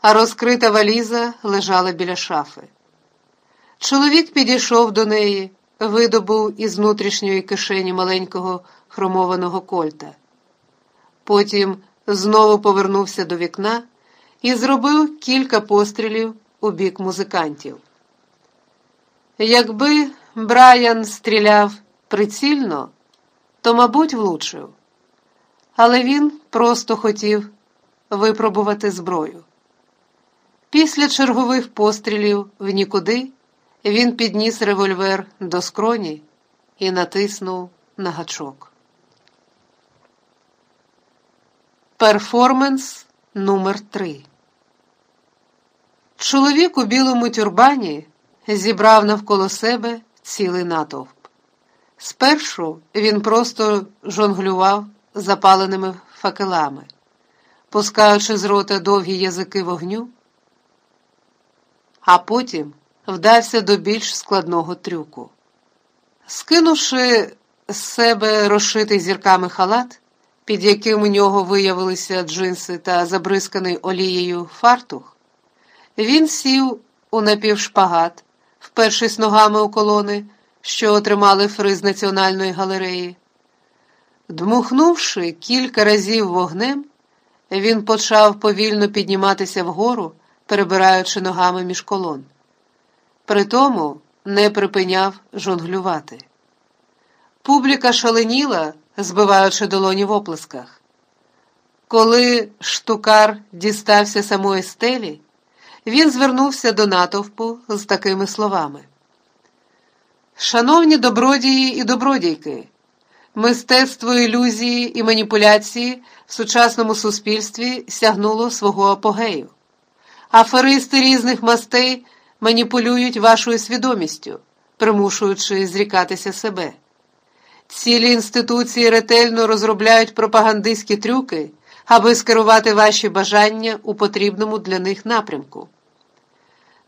а розкрита валіза лежала біля шафи. Чоловік підійшов до неї, видобув із внутрішньої кишені маленького хромованого кольта. Потім знову повернувся до вікна і зробив кілька пострілів у бік музикантів. Якби Брайан стріляв прицільно, то, мабуть, влучив, але він просто хотів випробувати зброю. Після чергових пострілів в нікуди він підніс револьвер до скроні і натиснув на гачок. Перформанс номер 3 Чоловік у білому тюрбані зібрав навколо себе цілий натовп. Спершу він просто жонглював запаленими факелами, пускаючи з рота довгі язики вогню, а потім вдався до більш складного трюку. Скинувши з себе розшитий зірками халат, під яким у нього виявилися джинси та забризканий олією фартух, він сів у напівшпагат, впершись ногами у колони, що отримали фриз національної галереї. Дмухнувши кілька разів вогнем, він почав повільно підніматися вгору, перебираючи ногами між колон. Притому не припиняв жонглювати. Публіка шаленіла, збиваючи долоні в оплесках. Коли штукар дістався самої стелі, він звернувся до натовпу з такими словами. Шановні добродії і добродійки, мистецтво ілюзії і маніпуляції в сучасному суспільстві сягнуло свого апогею. Аферисти різних мастей маніпулюють вашою свідомістю, примушуючи зрікатися себе. Цілі інституції ретельно розробляють пропагандистські трюки, аби скерувати ваші бажання у потрібному для них напрямку.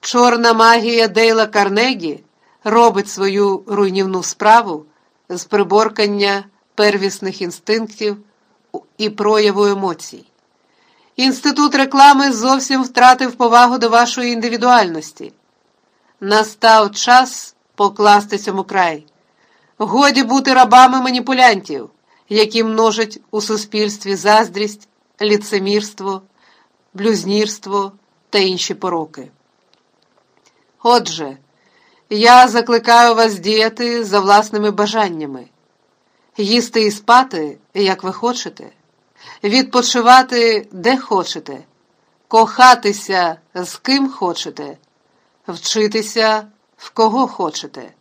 Чорна магія Дейла Карнегі робить свою руйнівну справу з приборкання первісних інстинктів і прояву емоцій. Інститут реклами зовсім втратив повагу до вашої індивідуальності. Настав час покласти цьому край. Годі бути рабами маніпулянтів, які множать у суспільстві заздрість, ліцемірство, блюзнірство та інші пороки. Отже, я закликаю вас діяти за власними бажаннями, їсти і спати, як ви хочете, відпочивати де хочете, кохатися з ким хочете, вчитися в кого хочете.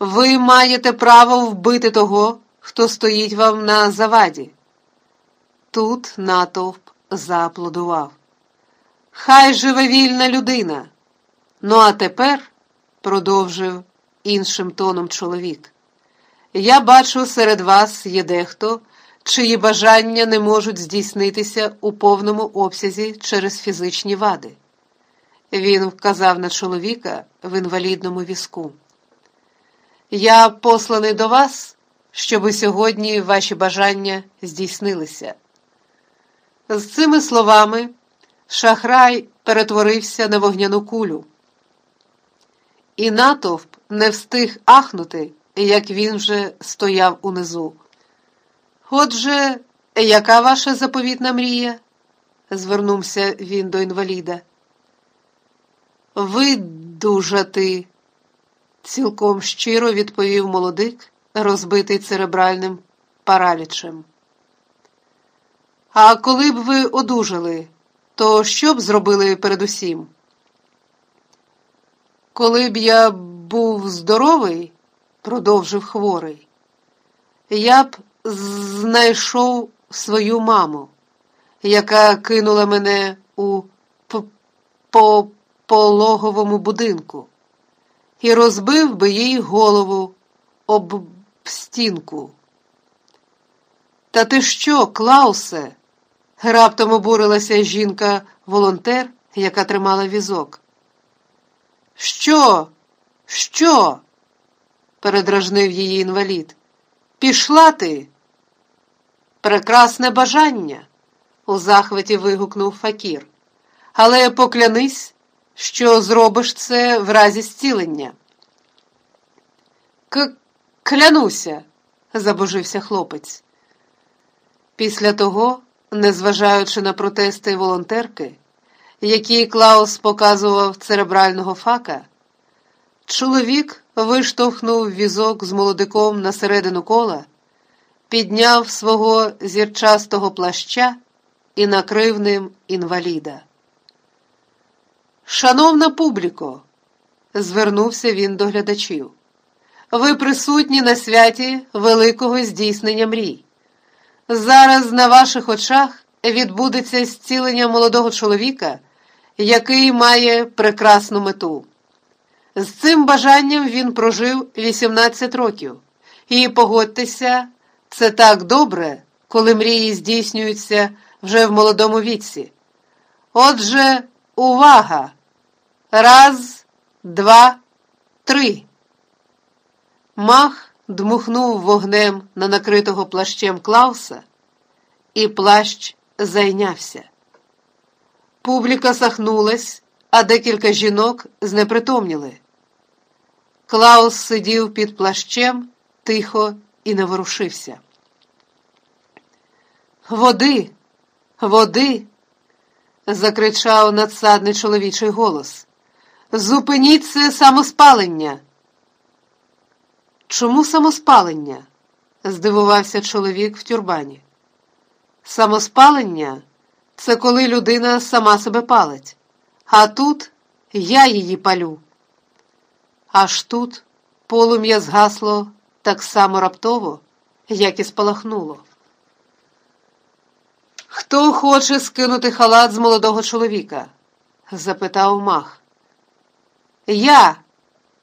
Ви маєте право вбити того, хто стоїть вам на заваді. Тут натовп зааплодував. Хай живе вільна людина. Ну, а тепер, продовжив іншим тоном чоловік, я бачу, серед вас є дехто, чиї бажання не можуть здійснитися у повному обсязі через фізичні вади. Він вказав на чоловіка в інвалідному візку. Я посланий до вас, щоби сьогодні ваші бажання здійснилися. З цими словами шахрай перетворився на вогняну кулю, і натовп не встиг ахнути, як він вже стояв унизу. Отже, яка ваша заповітна мрія? звернувся він до інваліда. Видужати, цілком щиро відповів молодик, розбитий церебральним паралічем. А коли б ви одужали, то що б зробили передусім? Коли б я був здоровий, продовжив хворий, я б знайшов свою маму, яка кинула мене у по пологовому будинку, і розбив би їй голову об стінку. Та ти що, Клаусе? Раптом обурилася жінка-волонтер, яка тримала візок. Що? Що? передражнив її інвалід. Пішла ти? Прекрасне бажання, у захваті вигукнув Факір. Але поклянись, що зробиш це в разі зцілення. К клянуся, забожився хлопець. Після того незважаючи на протести волонтерки, які Клаус показував церебрального фака, чоловік виштовхнув візок з молодиком на середину кола, підняв свого зірчастого плаща і накрив ним інваліда. Шановна публіко, звернувся він до глядачів. Ви присутні на святі великого здійснення мрій. Зараз на ваших очах відбудеться зцілення молодого чоловіка, який має прекрасну мету. З цим бажанням він прожив 18 років, і погодьтеся, це так добре, коли мрії здійснюються вже в молодому віці. Отже, увага! Раз, два, три. Мах дмухнув вогнем на накритого плащем Клауса, і плащ зайнявся. Публіка сахнулась, а декілька жінок знепритомніли. Клаус сидів під плащем тихо і не ворушився. Води, води, закричав надсадний чоловічий голос. Зупиніть це самоспалення. Чому самоспалення? здивувався чоловік в тюрбані. Самоспалення це коли людина сама себе палить, а тут я її палю. Аж тут полум'я згасло так само раптово, як і спалахнуло. Хто хоче скинути халат з молодого чоловіка? запитав мах. Я,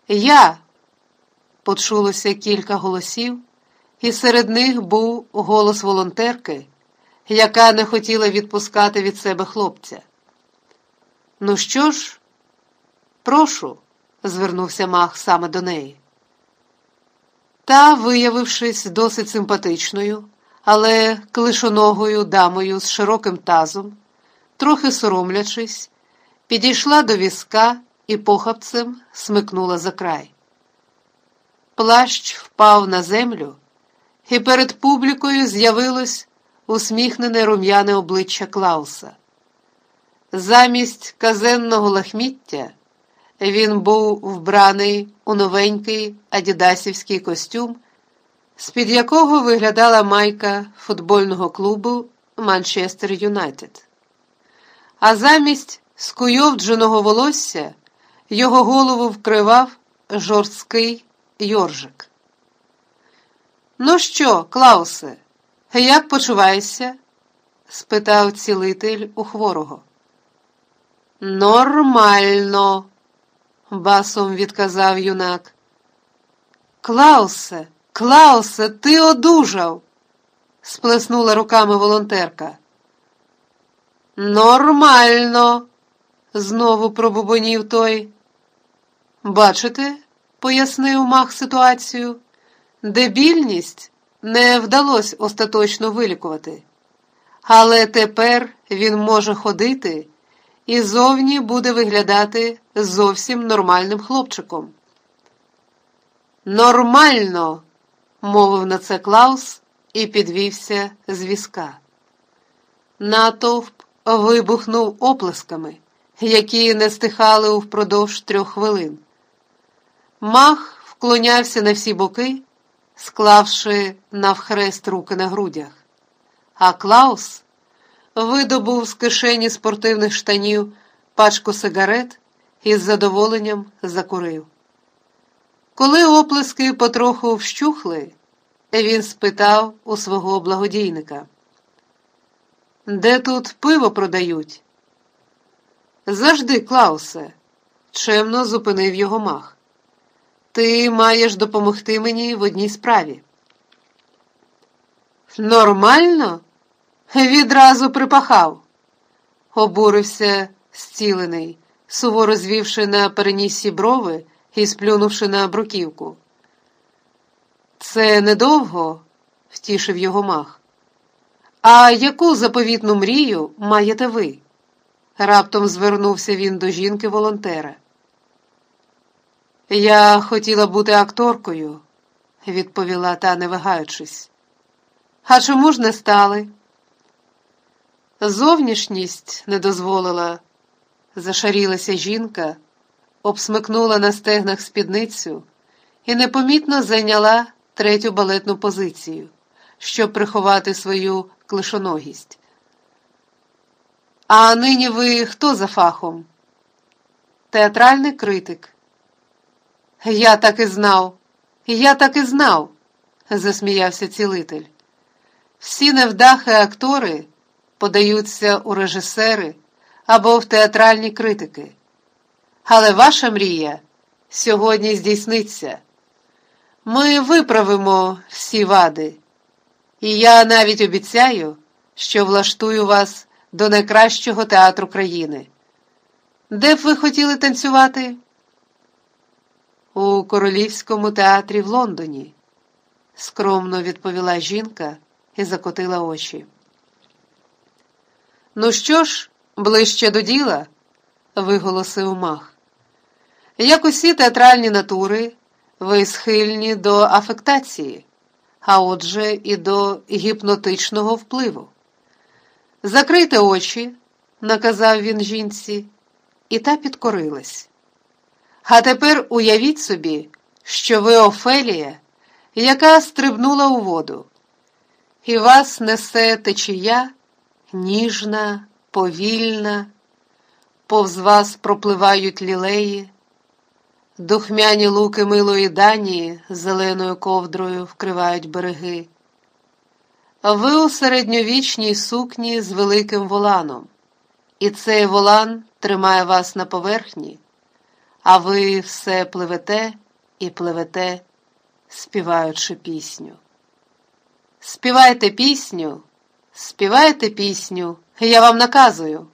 я почулося кілька голосів, і серед них був голос волонтерки, яка не хотіла відпускати від себе хлопця. Ну що ж, прошу, звернувся мах саме до неї. Та, виявившись досить симпатичною, але клишоногою дамою з широким тазом, трохи соромлячись, підійшла до візка і похапцем смикнула за край. Плащ впав на землю, і перед публікою з'явилось усміхнене рум'яне обличчя Клауса. Замість казенного лахміття він був вбраний у новенький адідасівський костюм, з-під якого виглядала майка футбольного клубу Манчестер Юнайтед. А замість скуйовдженого волосся його голову вкривав жорсткий йоржик. Ну що, Клаусе, як почуваєшся? спитав цілитель у хворого. Нормально, басом відказав юнак. Клаусе, Клаусе, ти одужав, сплеснула руками волонтерка. Нормально, знову пробубонів той. Бачите, пояснив мах ситуацію, дебільність не вдалося остаточно вилікувати, але тепер він може ходити і зовні буде виглядати зовсім нормальним хлопчиком. Нормально, мовив на це Клаус і підвівся з візка. Натовп вибухнув оплесками, які не стихали впродовж трьох хвилин. Мах вклонявся на всі боки, склавши навхрест руки на грудях, а Клаус видобув з кишені спортивних штанів пачку сигарет і з задоволенням закурив. Коли оплески потроху вщухли, він спитав у свого благодійника. Де тут пиво продають? Завжди, Клаусе, чемно зупинив його мах. Ти маєш допомогти мені в одній справі. Нормально? Відразу припахав, обурився зцілений, суворо звівши на переніссі брови і сплюнувши на бруківку. Це недовго, втішив його мах. А яку заповітну мрію маєте ви? Раптом звернувся він до жінки волонтера. Я хотіла бути акторкою, відповіла та, не вагаючись. А чому ж не стали? Зовнішність не дозволила, зашарілася жінка, обсмикнула на стегнах спідницю і непомітно зайняла третю балетну позицію, щоб приховати свою клишоногість. А нині ви хто за фахом? Театральний критик. Я так і знав, я так і знав, засміявся цілитель. Всі невдахи актори подаються у режисери або в театральні критики. Але ваша мрія сьогодні здійсниться. Ми виправимо всі вади, і я навіть обіцяю, що влаштую вас до найкращого театру країни. Де б ви хотіли танцювати? У Королівському театрі в Лондоні, скромно відповіла жінка і закотила очі. Ну що ж, ближче до діла, виголосив мах. Як усі театральні натури, ви схильні до афектації, а отже, і до гіпнотичного впливу. Закрийте очі, наказав він жінці, і та підкорилась. А тепер уявіть собі, що ви Офелія, яка стрибнула у воду, і вас несе течія ніжна, повільна, повз вас пропливають лілеї, духмяні луки милої данії зеленою ковдрою вкривають береги. Ви у середньовічній сукні з великим воланом, і цей волан тримає вас на поверхні, а ви все пливете і пливете, співаючи пісню. Співайте пісню. Співайте пісню, я вам наказую.